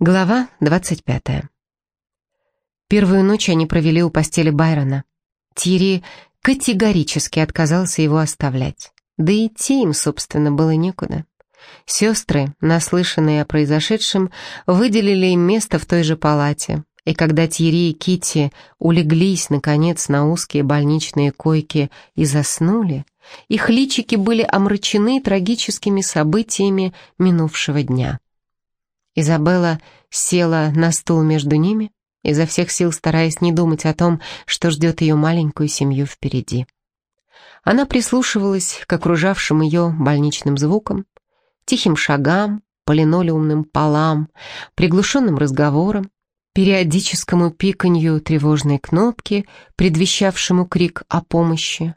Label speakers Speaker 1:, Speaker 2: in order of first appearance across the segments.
Speaker 1: Глава 25. Первую ночь они провели у постели Байрона. Тири категорически отказался его оставлять. Да и идти им, собственно, было некуда. Сестры, наслышанные о произошедшем, выделили им место в той же палате, и когда Тири и Кити улеглись, наконец, на узкие больничные койки и заснули, их личики были омрачены трагическими событиями минувшего дня. Изабелла села на стул между ними, изо всех сил стараясь не думать о том, что ждет ее маленькую семью впереди. Она прислушивалась к окружавшим ее больничным звукам, тихим шагам, полинолеумным полам, приглушенным разговорам, периодическому пиканью тревожной кнопки, предвещавшему крик о помощи,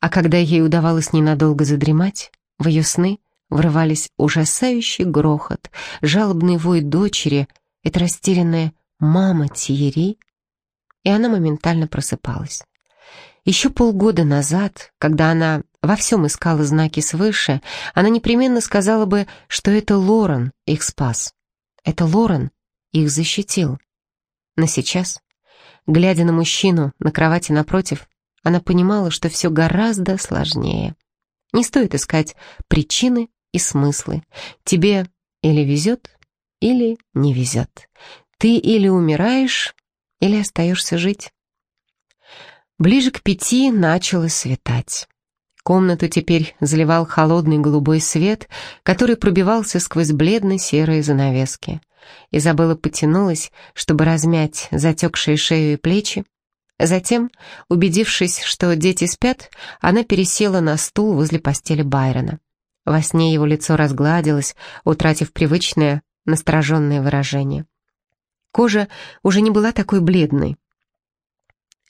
Speaker 1: а когда ей удавалось ненадолго задремать, в ее сны врывались ужасающий грохот, жалобный вой дочери, это растерянная мама Тиери, и она моментально просыпалась. Еще полгода назад, когда она во всем искала знаки свыше, она непременно сказала бы, что это Лорен их спас. Это Лорен их защитил. Но сейчас, глядя на мужчину на кровати напротив, она понимала, что все гораздо сложнее. Не стоит искать причины и смыслы. Тебе или везет, или не везет. Ты или умираешь, или остаешься жить. Ближе к пяти начало светать. Комнату теперь заливал холодный голубой свет, который пробивался сквозь бледно-серые занавески. Изабелла потянулась, чтобы размять затекшие шею и плечи. Затем, убедившись, что дети спят, она пересела на стул возле постели Байрона. Во сне его лицо разгладилось, утратив привычное, настороженное выражение. Кожа уже не была такой бледной.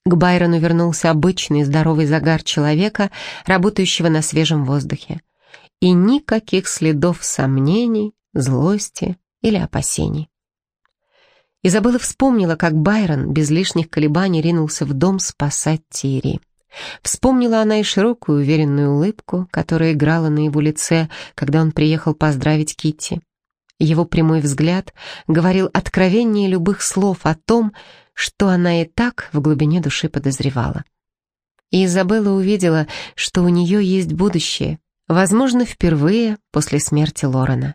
Speaker 1: К Байрону вернулся обычный здоровый загар человека, работающего на свежем воздухе. И никаких следов сомнений, злости или опасений. Изабелла вспомнила, как Байрон без лишних колебаний ринулся в дом спасать Тири. Вспомнила она и широкую уверенную улыбку, которая играла на его лице, когда он приехал поздравить Китти. Его прямой взгляд говорил откровеннее любых слов о том, что она и так в глубине души подозревала. И Изабелла увидела, что у нее есть будущее, возможно, впервые после смерти Лорена.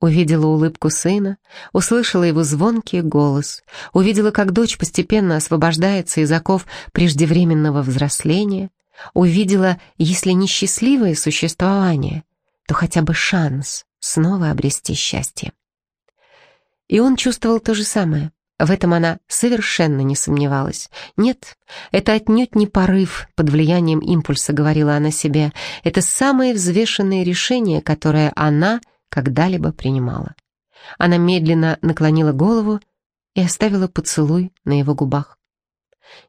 Speaker 1: Увидела улыбку сына, услышала его звонкий голос, увидела, как дочь постепенно освобождается из оков преждевременного взросления, увидела, если не счастливое существование, то хотя бы шанс снова обрести счастье. И он чувствовал то же самое. В этом она совершенно не сомневалась. Нет, это отнюдь не порыв под влиянием импульса, говорила она себе. Это самое взвешенное решение, которое она когда-либо принимала. Она медленно наклонила голову и оставила поцелуй на его губах.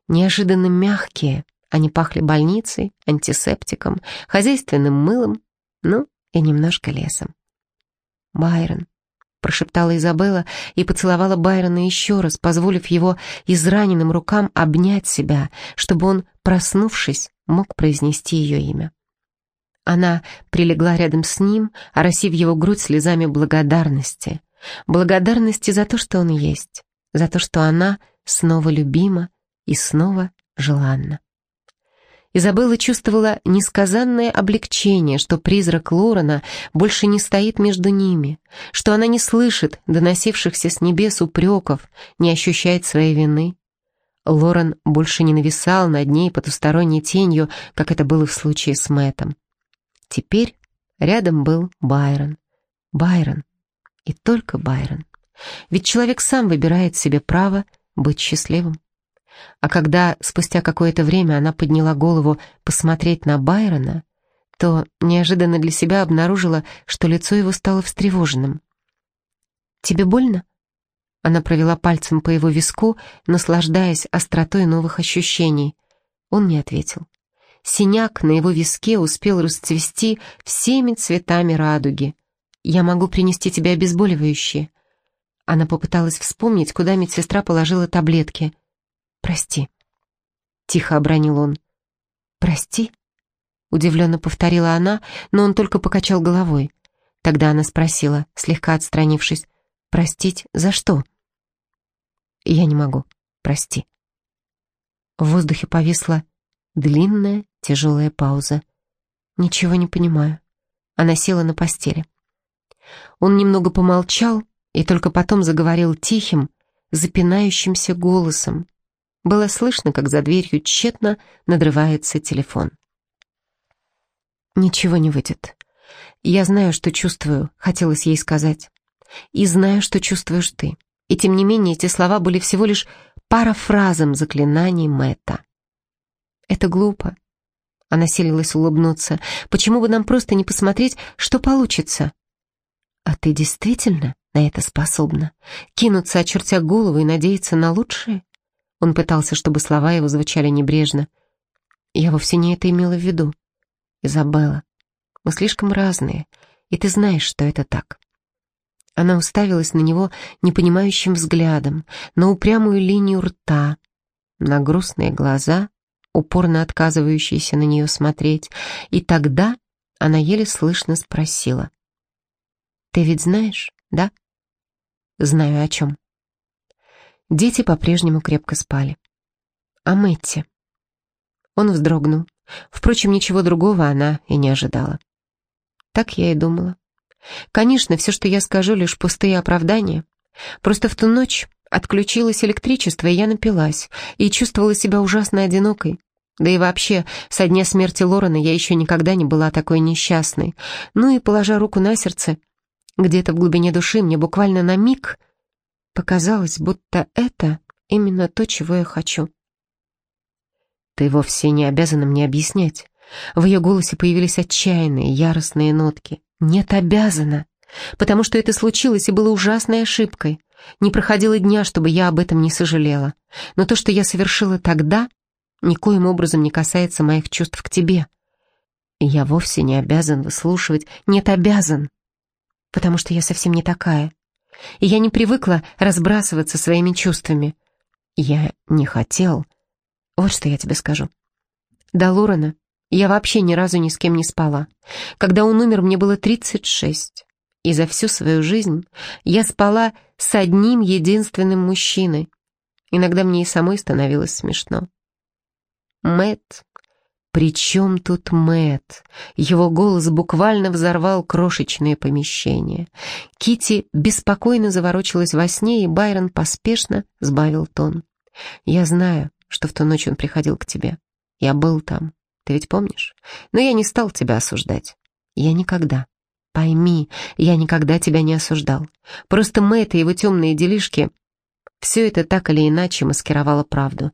Speaker 1: Неожиданно мягкие, они пахли больницей, антисептиком, хозяйственным мылом, ну и немножко лесом. «Байрон», — прошептала Изабелла и поцеловала Байрона еще раз, позволив его израненным рукам обнять себя, чтобы он, проснувшись, мог произнести ее имя. Она прилегла рядом с ним, оросив его грудь слезами благодарности. Благодарности за то, что он есть, за то, что она снова любима и снова желанна. Изабелла чувствовала несказанное облегчение, что призрак Лорена больше не стоит между ними, что она не слышит доносившихся с небес упреков, не ощущает своей вины. Лорен больше не нависал над ней потусторонней тенью, как это было в случае с Мэттом. Теперь рядом был Байрон. Байрон. И только Байрон. Ведь человек сам выбирает себе право быть счастливым. А когда спустя какое-то время она подняла голову посмотреть на Байрона, то неожиданно для себя обнаружила, что лицо его стало встревоженным. «Тебе больно?» Она провела пальцем по его виску, наслаждаясь остротой новых ощущений. Он не ответил. Синяк на его виске успел расцвести всеми цветами радуги. «Я могу принести тебе обезболивающее». Она попыталась вспомнить, куда медсестра положила таблетки. «Прости», — тихо обронил он. «Прости?» — удивленно повторила она, но он только покачал головой. Тогда она спросила, слегка отстранившись, Простить за что? Я не могу. Прости. В воздухе повисла длинная, тяжелая пауза. Ничего не понимаю. Она села на постели. Он немного помолчал и только потом заговорил тихим, запинающимся голосом. Было слышно, как за дверью тщетно надрывается телефон. «Ничего не выйдет. Я знаю, что чувствую», — хотелось ей сказать. «И знаю, что чувствуешь ты». И тем не менее эти слова были всего лишь парафразом заклинаний Мэтта. «Это глупо». Она селилась улыбнуться. «Почему бы нам просто не посмотреть, что получится?» «А ты действительно на это способна? Кинуться, очертя голову и надеяться на лучшее?» Он пытался, чтобы слова его звучали небрежно. «Я вовсе не это имела в виду. Изабелла, мы слишком разные, и ты знаешь, что это так». Она уставилась на него непонимающим взглядом, на упрямую линию рта, на грустные глаза, упорно отказывающиеся на нее смотреть, и тогда она еле слышно спросила. «Ты ведь знаешь, да?» «Знаю о чем». Дети по-прежнему крепко спали. «А Мэтти?» Он вздрогнул. Впрочем, ничего другого она и не ожидала. Так я и думала. Конечно, все, что я скажу, лишь пустые оправдания. Просто в ту ночь отключилось электричество, и я напилась, и чувствовала себя ужасно одинокой. Да и вообще, со дня смерти Лорена я еще никогда не была такой несчастной. Ну и, положа руку на сердце, где-то в глубине души мне буквально на миг показалось, будто это именно то, чего я хочу. Ты вовсе не обязана мне объяснять. В ее голосе появились отчаянные, яростные нотки. Нет, обязана. Потому что это случилось и было ужасной ошибкой. Не проходило дня, чтобы я об этом не сожалела. Но то, что я совершила тогда, никоим образом не касается моих чувств к тебе. Я вовсе не обязан выслушивать. Нет, обязан. Потому что я совсем не такая. И я не привыкла разбрасываться своими чувствами. Я не хотел. Вот что я тебе скажу. До Лорена я вообще ни разу ни с кем не спала. Когда он умер, мне было 36. И за всю свою жизнь я спала с одним единственным мужчиной. Иногда мне и самой становилось смешно. Мэт, при чем тут Мэт? Его голос буквально взорвал крошечное помещение. Кити беспокойно заворочилась во сне, и Байрон поспешно сбавил тон. «Я знаю, что в ту ночь он приходил к тебе. Я был там. Ты ведь помнишь? Но я не стал тебя осуждать. Я никогда. Пойми, я никогда тебя не осуждал. Просто Мэтт и его темные делишки... Все это так или иначе маскировало правду.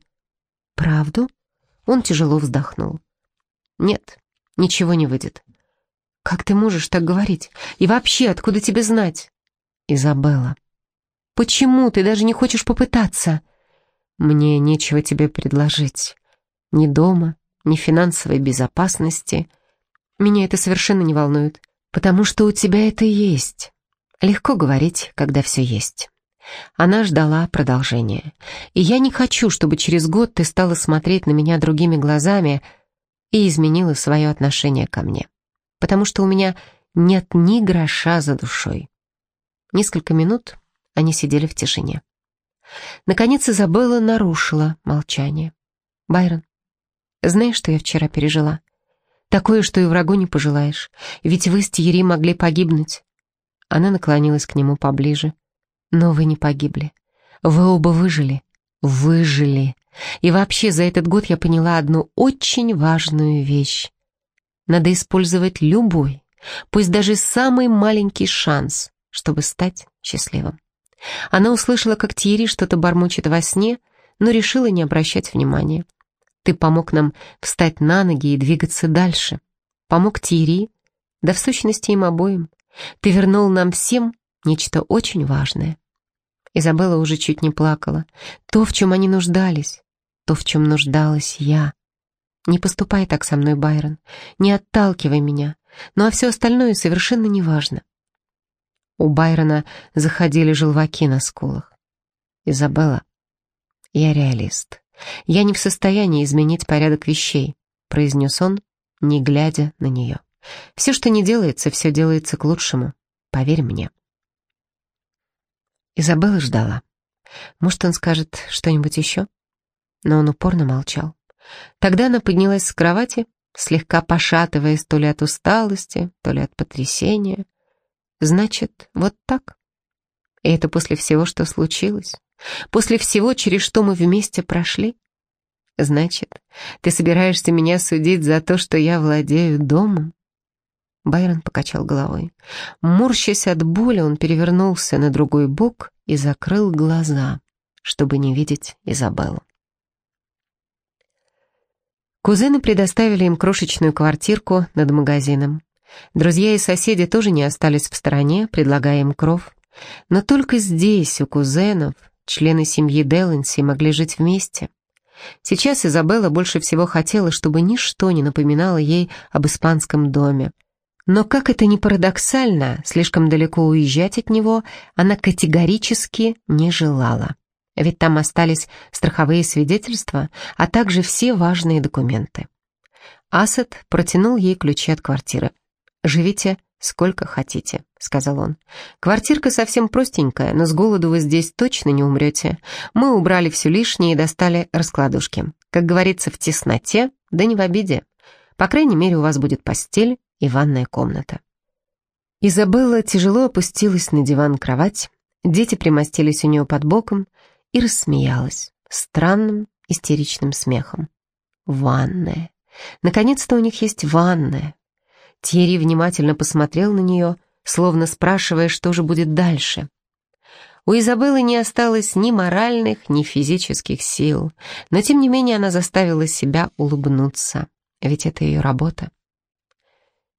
Speaker 1: Правду? Он тяжело вздохнул. Нет, ничего не выйдет. Как ты можешь так говорить? И вообще, откуда тебе знать? Изабелла. Почему ты даже не хочешь попытаться? Мне нечего тебе предложить. Ни дома, ни финансовой безопасности. Меня это совершенно не волнует, потому что у тебя это есть. Легко говорить, когда все есть. Она ждала продолжения. И я не хочу, чтобы через год ты стала смотреть на меня другими глазами и изменила свое отношение ко мне. Потому что у меня нет ни гроша за душой. Несколько минут они сидели в тишине. Наконец Изабелла нарушила молчание. «Байрон, знаешь, что я вчера пережила? Такое, что и врагу не пожелаешь. Ведь вы с Тьерри могли погибнуть. Она наклонилась к нему поближе. Но вы не погибли. Вы оба выжили. Выжили. И вообще за этот год я поняла одну очень важную вещь. Надо использовать любой, пусть даже самый маленький шанс, чтобы стать счастливым. Она услышала, как Тьерри что-то бормочет во сне, но решила не обращать внимания. Ты помог нам встать на ноги и двигаться дальше. Помог Тири, да в сущности им обоим. Ты вернул нам всем нечто очень важное. Изабелла уже чуть не плакала. То, в чем они нуждались, то, в чем нуждалась я. Не поступай так со мной, Байрон. Не отталкивай меня. Ну а все остальное совершенно неважно. У Байрона заходили желваки на скулах. Изабелла, я реалист. «Я не в состоянии изменить порядок вещей», — произнес он, не глядя на нее. «Все, что не делается, все делается к лучшему. Поверь мне». Изабелла ждала. Может, он скажет что-нибудь еще? Но он упорно молчал. Тогда она поднялась с кровати, слегка пошатываясь то ли от усталости, то ли от потрясения. Значит, вот так? И это после всего, что случилось? После всего, через что мы вместе прошли? Значит, ты собираешься меня судить за то, что я владею домом? Байрон покачал головой. Морщась от боли, он перевернулся на другой бок и закрыл глаза, чтобы не видеть Изабеллу. Кузены предоставили им крошечную квартирку над магазином. Друзья и соседи тоже не остались в стороне, предлагая им кров. Но только здесь, у кузенов, члены семьи Деланси могли жить вместе. Сейчас Изабелла больше всего хотела, чтобы ничто не напоминало ей об испанском доме. Но, как это ни парадоксально, слишком далеко уезжать от него она категорически не желала. Ведь там остались страховые свидетельства, а также все важные документы. Асад протянул ей ключи от квартиры. «Живите сколько хотите», — сказал он. «Квартирка совсем простенькая, но с голоду вы здесь точно не умрете. Мы убрали все лишнее и достали раскладушки. Как говорится, в тесноте, да не в обиде. По крайней мере, у вас будет постель и ванная комната». Изабелла тяжело опустилась на диван-кровать, дети примостились у нее под боком и рассмеялась странным истеричным смехом. «Ванная! Наконец-то у них есть ванная!» Тьерри внимательно посмотрел на нее, словно спрашивая, что же будет дальше. У Изабеллы не осталось ни моральных, ни физических сил, но тем не менее она заставила себя улыбнуться, ведь это ее работа.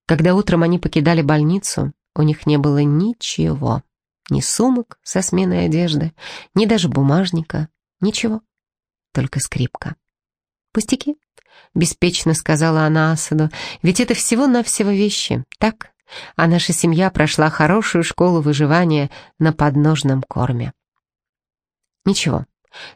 Speaker 1: Когда утром они покидали больницу, у них не было ничего. Ни сумок со сменой одежды, ни даже бумажника, ничего. Только скрипка. Пустяки, беспечно сказала она Асаду, ведь это всего-навсего вещи, так? А наша семья прошла хорошую школу выживания на подножном корме. Ничего,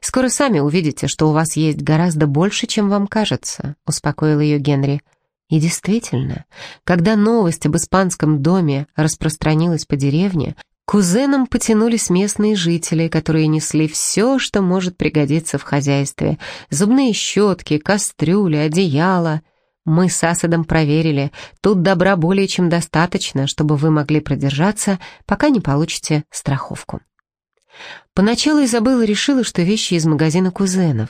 Speaker 1: скоро сами увидите, что у вас есть гораздо больше, чем вам кажется, успокоил ее Генри. И действительно, когда новость об испанском доме распространилась по деревне, кузенам потянулись местные жители, которые несли все, что может пригодиться в хозяйстве. Зубные щетки, кастрюли, одеяло. Мы с Асадом проверили, тут добра более чем достаточно, чтобы вы могли продержаться, пока не получите страховку. Поначалу Изабелла решила, что вещи из магазина кузенов,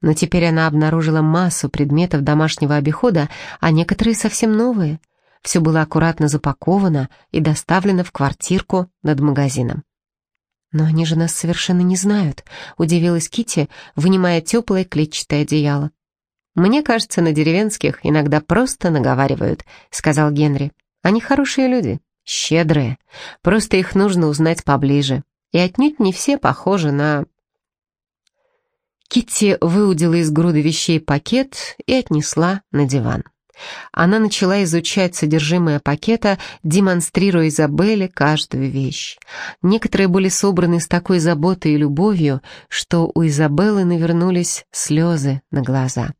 Speaker 1: но теперь она обнаружила массу предметов домашнего обихода, а некоторые совсем новые. Все было аккуратно запаковано и доставлено в квартирку над магазином. «Но они же нас совершенно не знают», — удивилась Кити, вынимая теплое клетчатое одеяло. «Мне кажется, на деревенских иногда просто наговаривают», — сказал Генри. «Они хорошие люди, щедрые, просто их нужно узнать поближе и отнюдь не все похожи на... Китти выудила из груды вещей пакет и отнесла на диван. Она начала изучать содержимое пакета, демонстрируя Изабелле каждую вещь. Некоторые были собраны с такой заботой и любовью, что у Изабеллы навернулись слезы на глаза.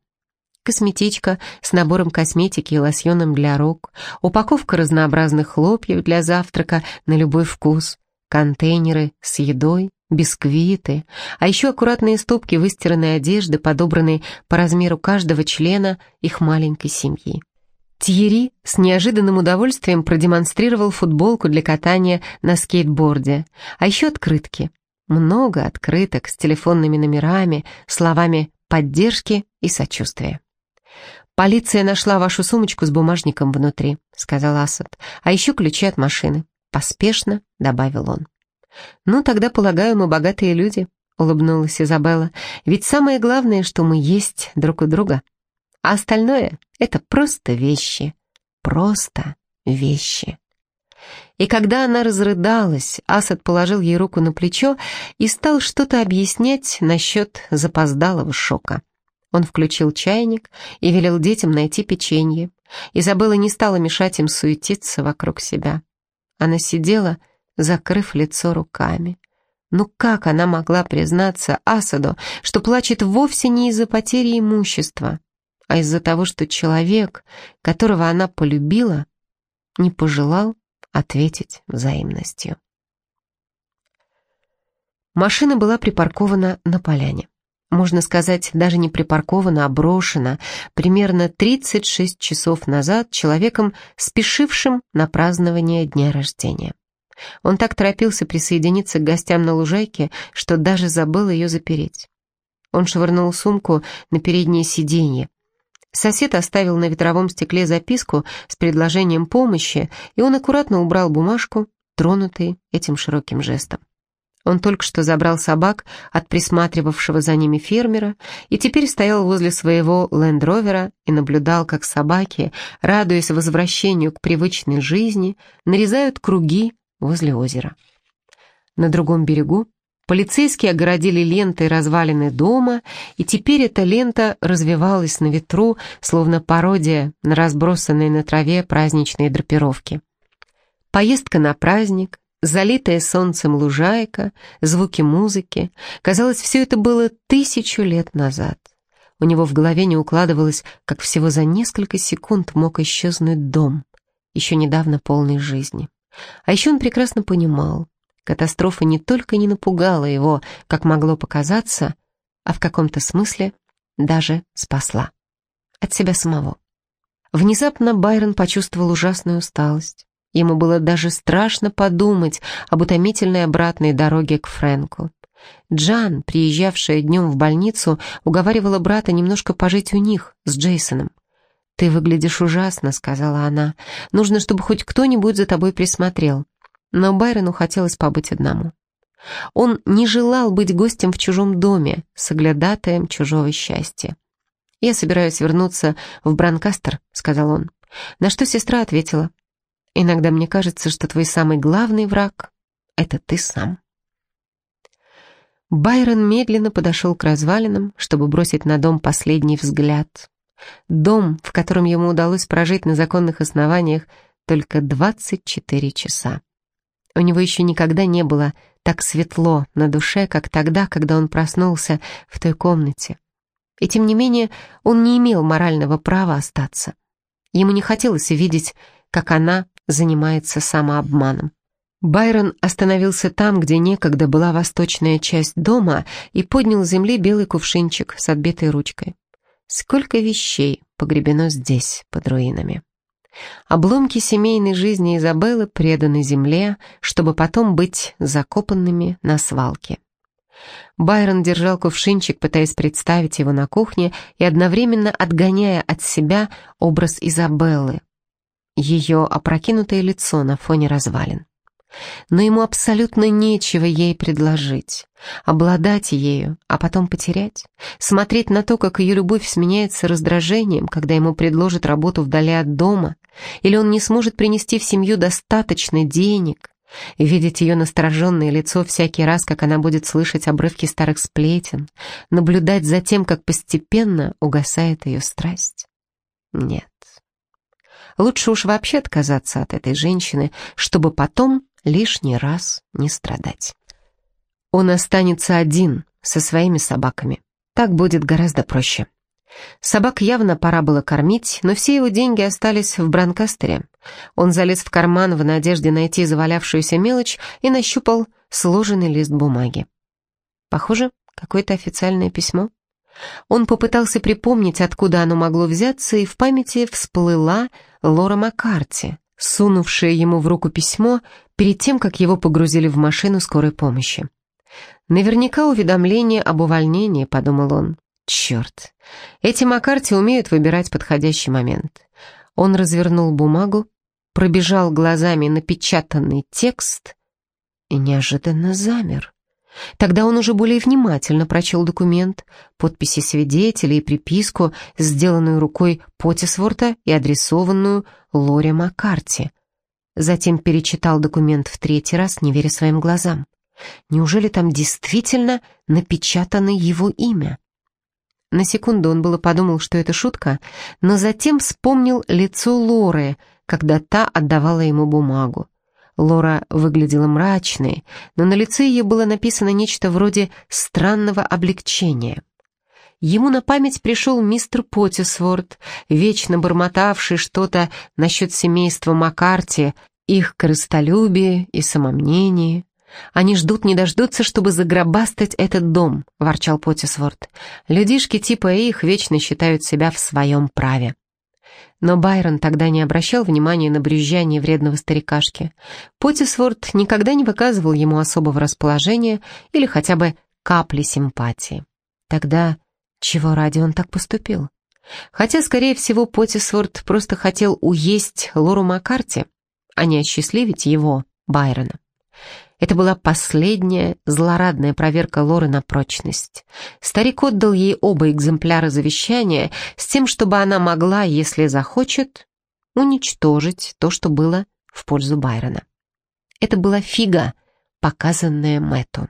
Speaker 1: Косметичка с набором косметики и лосьоном для рук, упаковка разнообразных хлопьев для завтрака на любой вкус, контейнеры с едой, бисквиты, а еще аккуратные стопки выстиранной одежды, подобранной по размеру каждого члена их маленькой семьи. Тьерри с неожиданным удовольствием продемонстрировал футболку для катания на скейтборде, а еще открытки. Много открыток с телефонными номерами, словами поддержки и сочувствия. «Полиция нашла вашу сумочку с бумажником внутри», — сказал Асад, «а еще ключи от машины. Поспешно добавил он. «Ну, тогда, полагаю, мы богатые люди», — улыбнулась Изабелла. «Ведь самое главное, что мы есть друг у друга. А остальное — это просто вещи. Просто вещи». И когда она разрыдалась, Асад положил ей руку на плечо и стал что-то объяснять насчет запоздалого шока. Он включил чайник и велел детям найти печенье. Изабелла не стала мешать им суетиться вокруг себя. Она сидела, закрыв лицо руками. Ну как она могла признаться Асаду, что плачет вовсе не из-за потери имущества, а из-за того, что человек, которого она полюбила, не пожелал ответить взаимностью. Машина была припаркована на поляне. Можно сказать, даже не припаркована, а брошена примерно 36 часов назад человеком, спешившим на празднование дня рождения. Он так торопился присоединиться к гостям на лужайке, что даже забыл ее запереть. Он швырнул сумку на переднее сиденье. Сосед оставил на ветровом стекле записку с предложением помощи, и он аккуратно убрал бумажку, тронутый этим широким жестом. Он только что забрал собак от присматривавшего за ними фермера и теперь стоял возле своего лендровера и наблюдал, как собаки, радуясь возвращению к привычной жизни, нарезают круги возле озера. На другом берегу полицейские огородили лентой развалины дома, и теперь эта лента развивалась на ветру, словно пародия на разбросанные на траве праздничные драпировки. Поездка на праздник, залитая солнцем лужайка, звуки музыки. Казалось, все это было тысячу лет назад. У него в голове не укладывалось, как всего за несколько секунд мог исчезнуть дом, еще недавно полный жизни. А еще он прекрасно понимал, катастрофа не только не напугала его, как могло показаться, а в каком-то смысле даже спасла. От себя самого. Внезапно Байрон почувствовал ужасную усталость. Ему было даже страшно подумать об утомительной обратной дороге к Фрэнку. Джан, приезжавшая днем в больницу, уговаривала брата немножко пожить у них с Джейсоном. «Ты выглядишь ужасно», — сказала она. «Нужно, чтобы хоть кто-нибудь за тобой присмотрел». Но Байрону хотелось побыть одному. Он не желал быть гостем в чужом доме, соглядатаем чужого счастья. «Я собираюсь вернуться в Бранкастер», — сказал он. На что сестра ответила. «Иногда мне кажется, что твой самый главный враг — это ты сам». Байрон медленно подошел к развалинам, чтобы бросить на дом последний взгляд. Дом, в котором ему удалось прожить на законных основаниях только 24 часа. У него еще никогда не было так светло на душе, как тогда, когда он проснулся в той комнате. И тем не менее он не имел морального права остаться. Ему не хотелось видеть, как она занимается самообманом. Байрон остановился там, где некогда была восточная часть дома, и поднял с земли белый кувшинчик с отбитой ручкой. Сколько вещей погребено здесь, под руинами. Обломки семейной жизни Изабеллы преданы земле, чтобы потом быть закопанными на свалке. Байрон держал кувшинчик, пытаясь представить его на кухне и одновременно отгоняя от себя образ Изабеллы, ее опрокинутое лицо на фоне развалин но ему абсолютно нечего ей предложить. Обладать ею, а потом потерять. Смотреть на то, как ее любовь сменяется раздражением, когда ему предложат работу вдали от дома, или он не сможет принести в семью достаточно денег, видеть ее настороженное лицо всякий раз, как она будет слышать обрывки старых сплетен, наблюдать за тем, как постепенно угасает ее страсть. Нет. Лучше уж вообще отказаться от этой женщины, чтобы потом лишний раз не страдать. Он останется один со своими собаками. Так будет гораздо проще. Собак явно пора было кормить, но все его деньги остались в Бранкастере. Он залез в карман в надежде найти завалявшуюся мелочь и нащупал сложенный лист бумаги. Похоже, какое-то официальное письмо. Он попытался припомнить, откуда оно могло взяться, и в памяти всплыла Лора Маккарти, сунувшая ему в руку письмо перед тем, как его погрузили в машину скорой помощи. «Наверняка уведомление об увольнении», — подумал он. «Черт, эти Маккарти умеют выбирать подходящий момент». Он развернул бумагу, пробежал глазами напечатанный текст и неожиданно замер. Тогда он уже более внимательно прочел документ, подписи свидетелей и приписку, сделанную рукой Потисворта и адресованную Лоре Маккарти. Затем перечитал документ в третий раз, не веря своим глазам. Неужели там действительно напечатано его имя? На секунду он было подумал, что это шутка, но затем вспомнил лицо Лоры, когда та отдавала ему бумагу. Лора выглядела мрачной, но на лице ее было написано нечто вроде странного облегчения. Ему на память пришел мистер Поттисворт, вечно бормотавший что-то насчет семейства Маккарти, их корыстолюбие и самомнение. Они ждут не дождутся, чтобы загробастать этот дом», — ворчал Поттисворт. «Людишки типа их вечно считают себя в своем праве». Но Байрон тогда не обращал внимания на брюзжание вредного старикашки. Поттисворт никогда не выказывал ему особого расположения или хотя бы капли симпатии. Тогда чего ради он так поступил? Хотя, скорее всего, Поттисворт просто хотел уесть Лору Маккарти, а не осчастливить его, Байрона. Это была последняя злорадная проверка Лоры на прочность. Старик отдал ей оба экземпляра завещания с тем, чтобы она могла, если захочет, уничтожить то, что было в пользу Байрона. Это была фига, показанная Мэтту.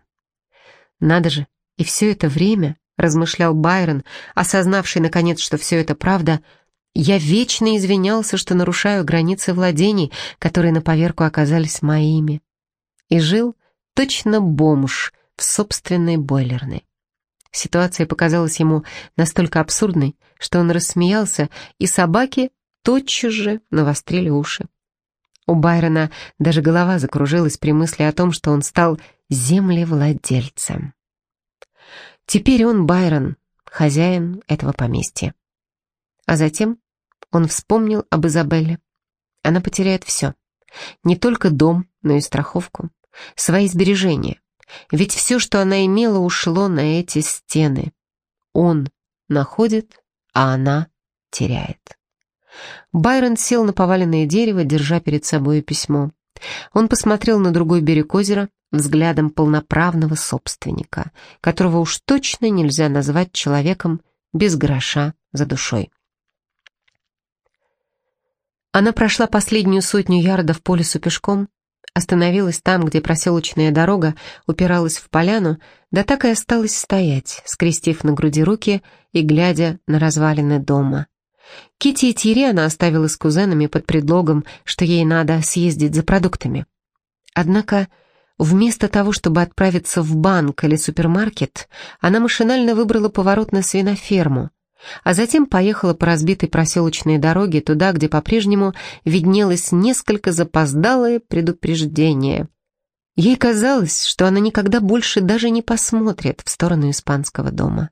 Speaker 1: Надо же, и все это время, размышлял Байрон, осознавший наконец, что все это правда, я вечно извинялся, что нарушаю границы владений, которые на поверку оказались моими и жил точно бомж в собственной бойлерной. Ситуация показалась ему настолько абсурдной, что он рассмеялся, и собаки тотчас же навострили уши. У Байрона даже голова закружилась при мысли о том, что он стал землевладельцем. Теперь он, Байрон, хозяин этого поместья. А затем он вспомнил об Изабелле. Она потеряет все. Не только дом, но и страховку. Свои сбережения. Ведь все, что она имела, ушло на эти стены. Он находит, а она теряет. Байрон сел на поваленное дерево, держа перед собой письмо. Он посмотрел на другой берег озера взглядом полноправного собственника, которого уж точно нельзя назвать человеком без гроша за душой. Она прошла последнюю сотню ярдов по лесу пешком, остановилась там, где проселочная дорога упиралась в поляну, да так и осталась стоять, скрестив на груди руки и глядя на развалины дома. Кити и Тири она оставила с кузенами под предлогом, что ей надо съездить за продуктами. Однако вместо того, чтобы отправиться в банк или супермаркет, она машинально выбрала поворот на свиноферму, а затем поехала по разбитой проселочной дороге туда, где по-прежнему виднелось несколько запоздалое предупреждение. Ей казалось, что она никогда больше даже не посмотрит в сторону испанского дома.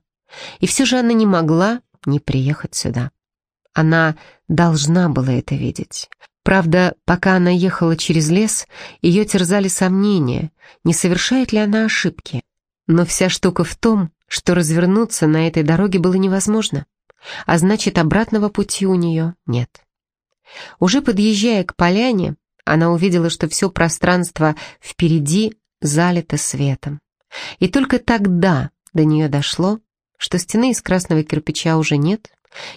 Speaker 1: И все же она не могла не приехать сюда. Она должна была это видеть. Правда, пока она ехала через лес, ее терзали сомнения, не совершает ли она ошибки. Но вся штука в том, что развернуться на этой дороге было невозможно, а значит, обратного пути у нее нет. Уже подъезжая к поляне, она увидела, что все пространство впереди залито светом. И только тогда до нее дошло, что стены из красного кирпича уже нет,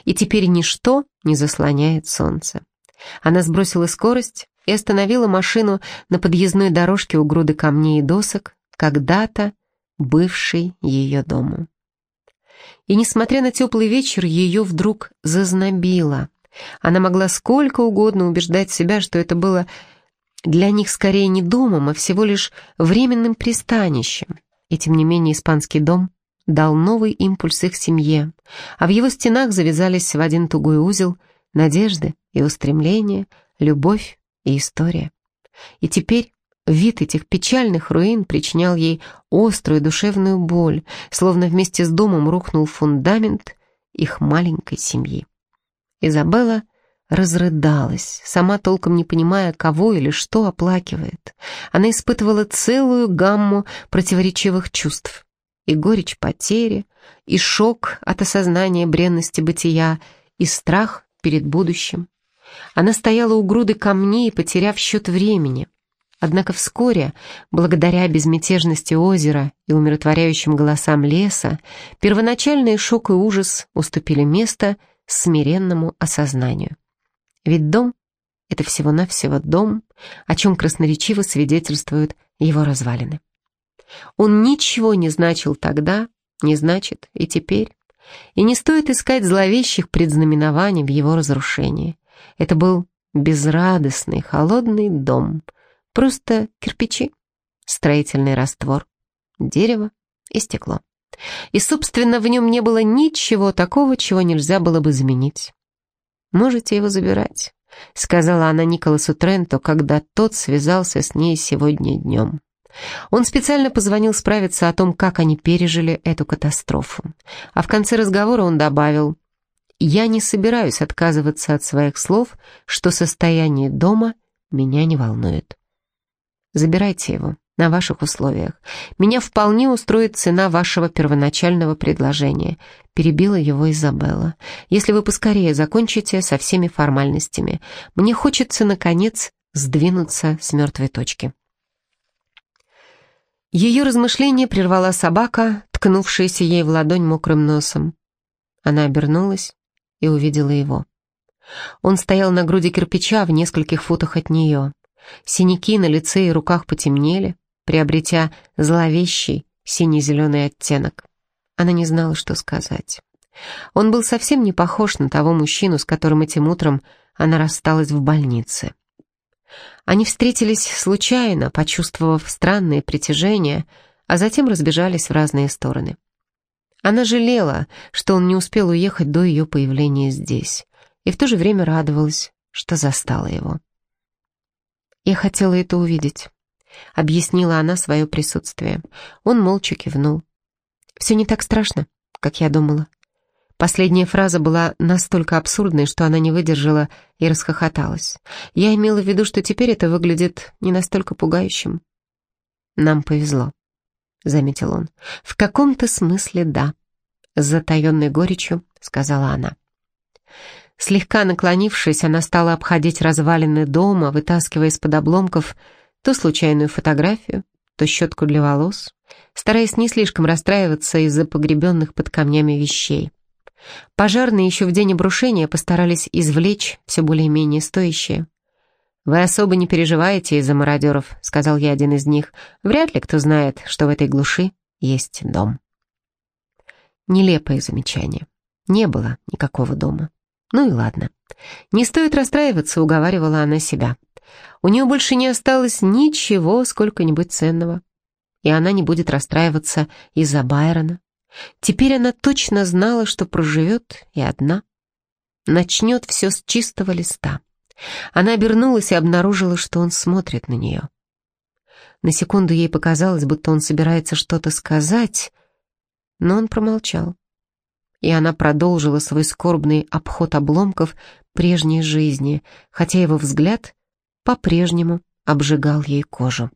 Speaker 1: и теперь ничто не заслоняет солнце. Она сбросила скорость и остановила машину на подъездной дорожке у груды камней и досок, когда-то бывший ее дому. И несмотря на теплый вечер, ее вдруг зазнобило. Она могла сколько угодно убеждать себя, что это было для них скорее не домом, а всего лишь временным пристанищем. И тем не менее испанский дом дал новый импульс их семье, а в его стенах завязались в один тугой узел надежды и устремления, любовь и история. И теперь Вид этих печальных руин причинял ей острую душевную боль, словно вместе с домом рухнул фундамент их маленькой семьи. Изабелла разрыдалась, сама толком не понимая, кого или что оплакивает. Она испытывала целую гамму противоречивых чувств. И горечь потери, и шок от осознания бренности бытия, и страх перед будущим. Она стояла у груды камней, потеряв счет времени — Однако вскоре, благодаря безмятежности озера и умиротворяющим голосам леса, первоначальный шок и ужас уступили место смиренному осознанию. Ведь дом — это всего-навсего дом, о чем красноречиво свидетельствуют его развалины. Он ничего не значил тогда, не значит и теперь, и не стоит искать зловещих предзнаменований в его разрушении. Это был безрадостный, холодный дом — Просто кирпичи, строительный раствор, дерево и стекло. И, собственно, в нем не было ничего такого, чего нельзя было бы заменить. «Можете его забирать», — сказала она Николасу Тренту, когда тот связался с ней сегодня днем. Он специально позвонил справиться о том, как они пережили эту катастрофу. А в конце разговора он добавил, «Я не собираюсь отказываться от своих слов, что состояние дома меня не волнует. Забирайте его на ваших условиях. Меня вполне устроит цена вашего первоначального предложения», перебила его Изабелла. «Если вы поскорее закончите со всеми формальностями, мне хочется, наконец, сдвинуться с мертвой точки». Ее размышление прервала собака, ткнувшаяся ей в ладонь мокрым носом. Она обернулась и увидела его. Он стоял на груди кирпича в нескольких футах от нее. Синяки на лице и руках потемнели, приобретя зловещий сине-зеленый оттенок. Она не знала, что сказать. Он был совсем не похож на того мужчину, с которым этим утром она рассталась в больнице. Они встретились случайно, почувствовав странное притяжение, а затем разбежались в разные стороны. Она жалела, что он не успел уехать до ее появления здесь, и в то же время радовалась, что застала его. «Я хотела это увидеть», — объяснила она свое присутствие. Он молча кивнул. «Все не так страшно, как я думала. Последняя фраза была настолько абсурдной, что она не выдержала и расхохоталась. Я имела в виду, что теперь это выглядит не настолько пугающим. «Нам повезло», — заметил он. «В каком-то смысле да», — с затаенной горечью сказала она. Слегка наклонившись, она стала обходить развалины дома, вытаскивая из-под обломков то случайную фотографию, то щетку для волос, стараясь не слишком расстраиваться из-за погребенных под камнями вещей. Пожарные еще в день обрушения постарались извлечь все более-менее стоящее. «Вы особо не переживаете из-за мародеров», — сказал я один из них. «Вряд ли кто знает, что в этой глуши есть дом». Нелепое замечание. Не было никакого дома. Ну и ладно. Не стоит расстраиваться, уговаривала она себя. У нее больше не осталось ничего сколько-нибудь ценного. И она не будет расстраиваться из-за Байрона. Теперь она точно знала, что проживет и одна. Начнет все с чистого листа. Она обернулась и обнаружила, что он смотрит на нее. На секунду ей показалось, будто он собирается что-то сказать, но он промолчал. И она продолжила свой скорбный обход обломков прежней жизни, хотя его взгляд по-прежнему обжигал ей кожу.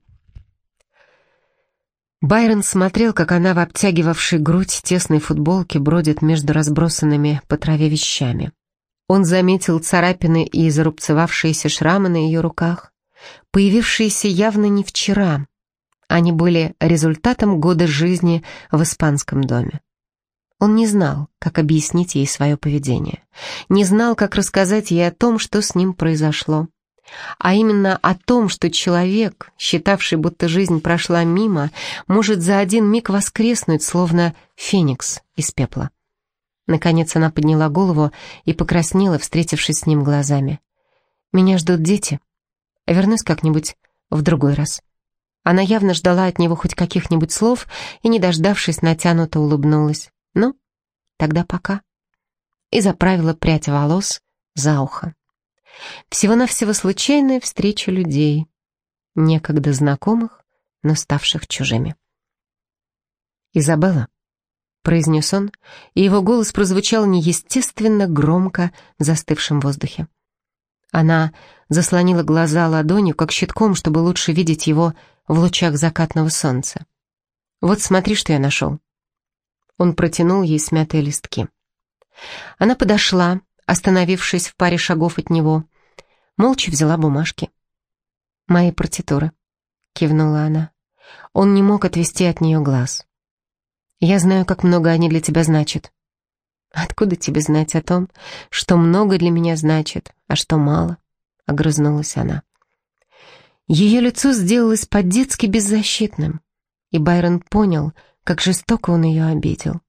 Speaker 1: Байрон смотрел, как она в обтягивавшей грудь тесной футболке бродит между разбросанными по траве вещами. Он заметил царапины и зарубцевавшиеся шрамы на ее руках, появившиеся явно не вчера. Они были результатом года жизни в испанском доме. Он не знал, как объяснить ей свое поведение, не знал, как рассказать ей о том, что с ним произошло а именно о том, что человек, считавший, будто жизнь прошла мимо, может за один миг воскреснуть, словно феникс из пепла. Наконец она подняла голову и покраснела, встретившись с ним глазами. «Меня ждут дети. Вернусь как-нибудь в другой раз». Она явно ждала от него хоть каких-нибудь слов и, не дождавшись, натянуто улыбнулась. «Ну, тогда пока». И заправила прядь волос за ухо. Всего-навсего случайная встреча людей, некогда знакомых, но ставших чужими. «Изабелла», — произнес он, и его голос прозвучал неестественно громко в застывшем воздухе. Она заслонила глаза ладонью, как щитком, чтобы лучше видеть его в лучах закатного солнца. «Вот смотри, что я нашел». Он протянул ей смятые листки. Она подошла, остановившись в паре шагов от него, молча взяла бумажки. «Мои партитуры», — кивнула она. Он не мог отвести от нее глаз. «Я знаю, как много они для тебя значат». «Откуда тебе знать о том, что много для меня значит, а что мало?» — огрызнулась она. Ее лицо сделалось по-детски беззащитным, и Байрон понял, как жестоко он ее обидел.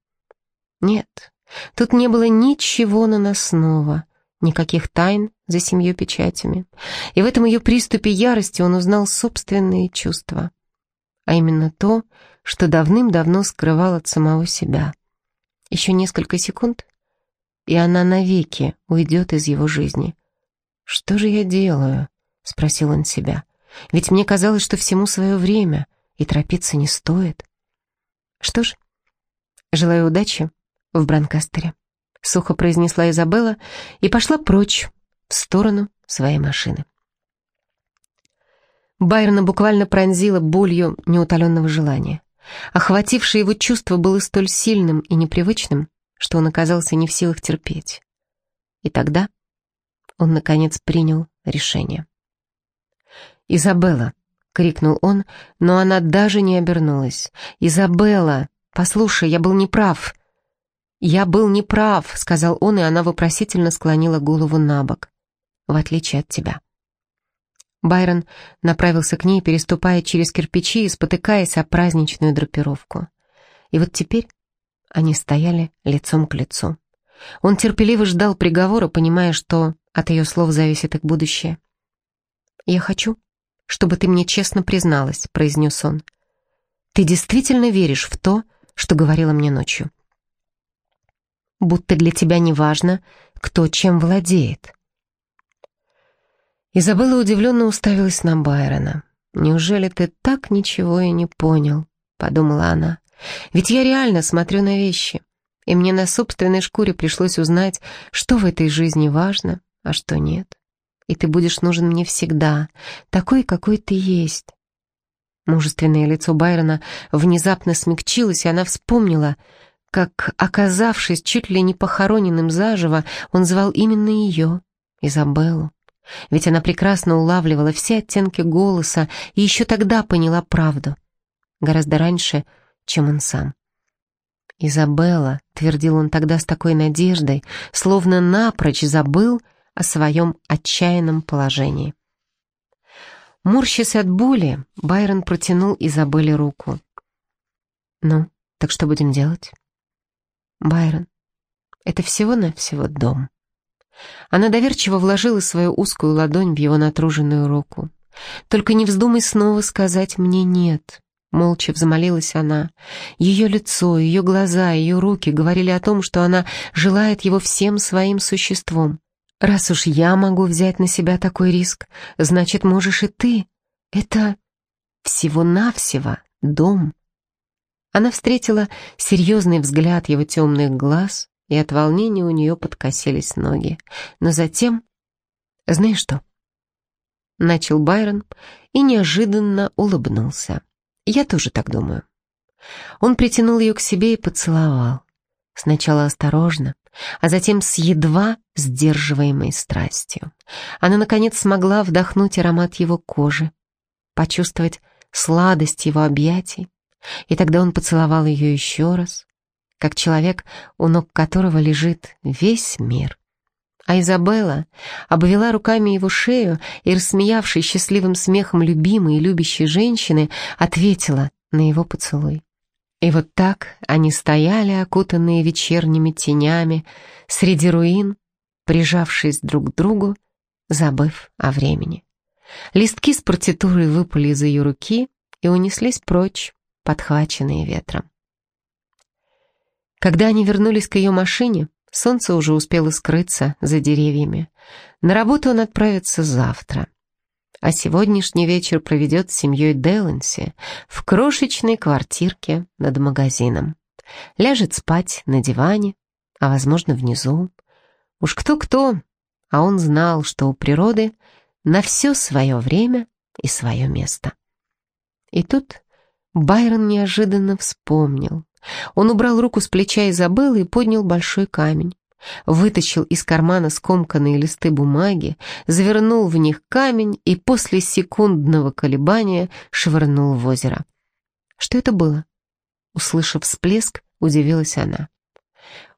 Speaker 1: Нет, Тут не было ничего наносного, никаких тайн за семью печатями. И в этом ее приступе ярости он узнал собственные чувства. А именно то, что давным-давно скрывал от самого себя. Еще несколько секунд, и она навеки уйдет из его жизни. «Что же я делаю?» — спросил он себя. «Ведь мне казалось, что всему свое время, и торопиться не стоит. Что ж, желаю удачи в Бранкастере, сухо произнесла Изабелла и пошла прочь в сторону своей машины. Байрона буквально пронзила болью неутоленного желания. Охватившее его чувство было столь сильным и непривычным, что он оказался не в силах терпеть. И тогда он, наконец, принял решение. «Изабелла!» — крикнул он, но она даже не обернулась. «Изабелла! Послушай, я был неправ!» «Я был неправ!» — сказал он, и она вопросительно склонила голову на бок. «В отличие от тебя». Байрон направился к ней, переступая через кирпичи и спотыкаясь о праздничную драпировку. И вот теперь они стояли лицом к лицу. Он терпеливо ждал приговора, понимая, что от ее слов зависит их будущее. «Я хочу, чтобы ты мне честно призналась», — произнес он. «Ты действительно веришь в то, что говорила мне ночью?» «Будто для тебя не важно, кто чем владеет». Изабелла удивленно уставилась на Байрона. «Неужели ты так ничего и не понял?» — подумала она. «Ведь я реально смотрю на вещи, и мне на собственной шкуре пришлось узнать, что в этой жизни важно, а что нет. И ты будешь нужен мне всегда, такой, какой ты есть». Мужественное лицо Байрона внезапно смягчилось, и она вспомнила, как, оказавшись чуть ли не похороненным заживо, он звал именно ее, Изабеллу. Ведь она прекрасно улавливала все оттенки голоса и еще тогда поняла правду. Гораздо раньше, чем он сам. «Изабелла», — твердил он тогда с такой надеждой, словно напрочь забыл о своем отчаянном положении. Морщась от боли, Байрон протянул Изабелле руку. «Ну, так что будем делать?» «Байрон, это всего-навсего дом». Она доверчиво вложила свою узкую ладонь в его натруженную руку. «Только не вздумай снова сказать мне «нет». Молча взмолилась она. Ее лицо, ее глаза, ее руки говорили о том, что она желает его всем своим существом. «Раз уж я могу взять на себя такой риск, значит, можешь и ты. Это всего-навсего дом». Она встретила серьезный взгляд его темных глаз, и от волнения у нее подкосились ноги. Но затем... Знаешь что? Начал Байрон и неожиданно улыбнулся. Я тоже так думаю. Он притянул ее к себе и поцеловал. Сначала осторожно, а затем с едва сдерживаемой страстью. Она, наконец, смогла вдохнуть аромат его кожи, почувствовать сладость его объятий, и тогда он поцеловал ее еще раз, как человек, у ног которого лежит весь мир. А Изабелла обвела руками его шею и, рассмеявшись счастливым смехом любимой и любящей женщины, ответила на его поцелуй. И вот так они стояли, окутанные вечерними тенями, среди руин, прижавшись друг к другу, забыв о времени. Листки с партитурой выпали из ее руки и унеслись прочь, подхваченные ветром. Когда они вернулись к ее машине, солнце уже успело скрыться за деревьями. На работу он отправится завтра. А сегодняшний вечер проведет с семьей Деланси в крошечной квартирке над магазином. Ляжет спать на диване, а, возможно, внизу. Уж кто-кто, а он знал, что у природы на все свое время и свое место. И тут Байрон неожиданно вспомнил, он убрал руку с плеча Изабеллы и поднял большой камень. Вытащил из кармана скомканные листы бумаги, завернул в них камень и после секундного колебания швырнул в озеро. Что это было? Услышав всплеск, удивилась она.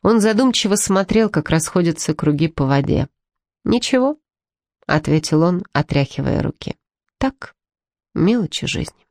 Speaker 1: Он задумчиво смотрел, как расходятся круги по воде. «Ничего», — ответил он, отряхивая руки. «Так, мелочи жизни».